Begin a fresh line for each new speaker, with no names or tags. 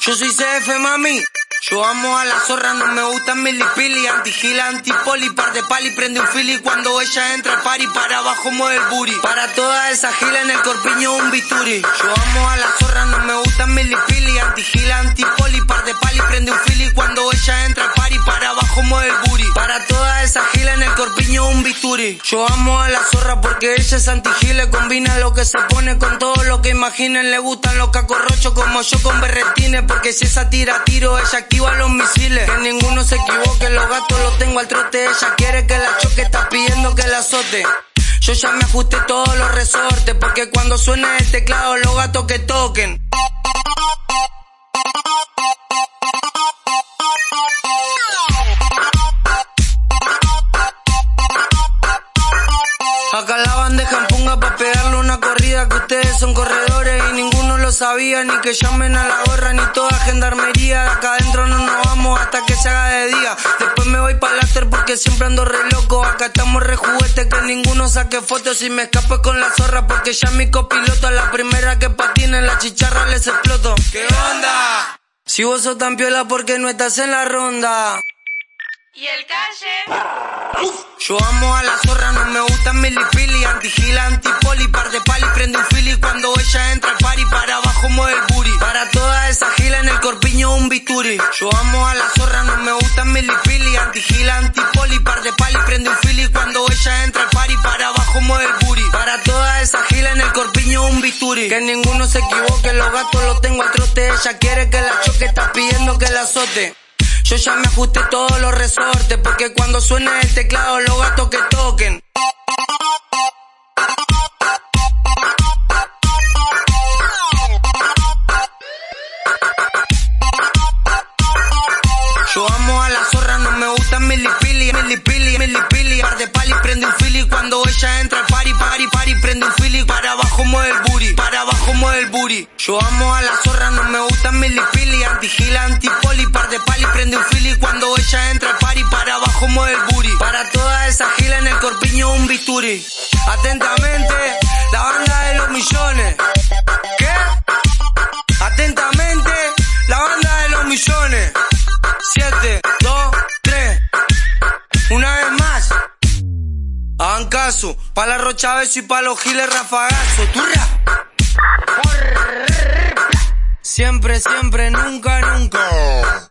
Yo soy CF, mami. Yo amo a la zorra, no me gustan milipili, antigila, antipoli, par de pali, prende un fili cuando ella entra al party, para abajo mueve el booty. Para toda esa gila en el corpiño un bituri. Yo amo a la zorra, no me gustan milipili, antigila, antipoli, par de pali, prende un fili cuando ella entra Yo amo a la zorra porque ella es antigila, combina lo que se pone con todo lo que imaginen, le gustan los cacorrochos como yo con berretines, porque si esa tira tiro, ella activa los misiles. Que ninguno se equivoque, los gatos los tengo al trote. Ella quiere que la choque, está pidiendo que la azote. Yo ya me ajusté todos los resortes, porque cuando suena el teclado, los gatos que toquen. Que ustedes son corredores y ninguno lo sabía, ni que llamen a la gorra, ni toda gendarmería. Acá adentro no nos vamos hasta que se haga de día. Después me voy para after porque siempre ando re loco. Acá estamos re juguetes que ninguno saque fotos y me escape con la zorra porque ya mi copiloto a la primera que patina en la chicharra les exploto. ¿Qué onda? Si vos sos tan piola porque no estás en la ronda.
¿Y el calle?
Yo amo a la zorra, no me mueve el. Para toda esa gila en el corpiño un bituri. Yo amo a la zorra, no me gustan milipili, antigila, antipoli, par de pali, prende un fili cuando ella entra al party, para abajo mueve el booty. Para toda esa gila en el corpiño un bituri. Que ninguno se equivoque, los gatos los tengo al trote, ella quiere que la choque, está pidiendo que la azote. Yo ya me ajusté todos los resortes, porque cuando suena el teclado, los gatos que toquen. El booty, para abajo mueve el booty. Yo amo a la zorra, no me gustan milipili, antigila, antipoli, par de pali, prende un fili cuando ella entra al party, para abajo mueve el booty. Para toda esa gila en el corpiño un bituri. Atentamente, la banda de los millones. ¿Qué? Atentamente, la banda de los millones. 7, Pa' la rocha y pa' los giles rafagazo. ¡Turra! Siempre, siempre, nunca, nunca.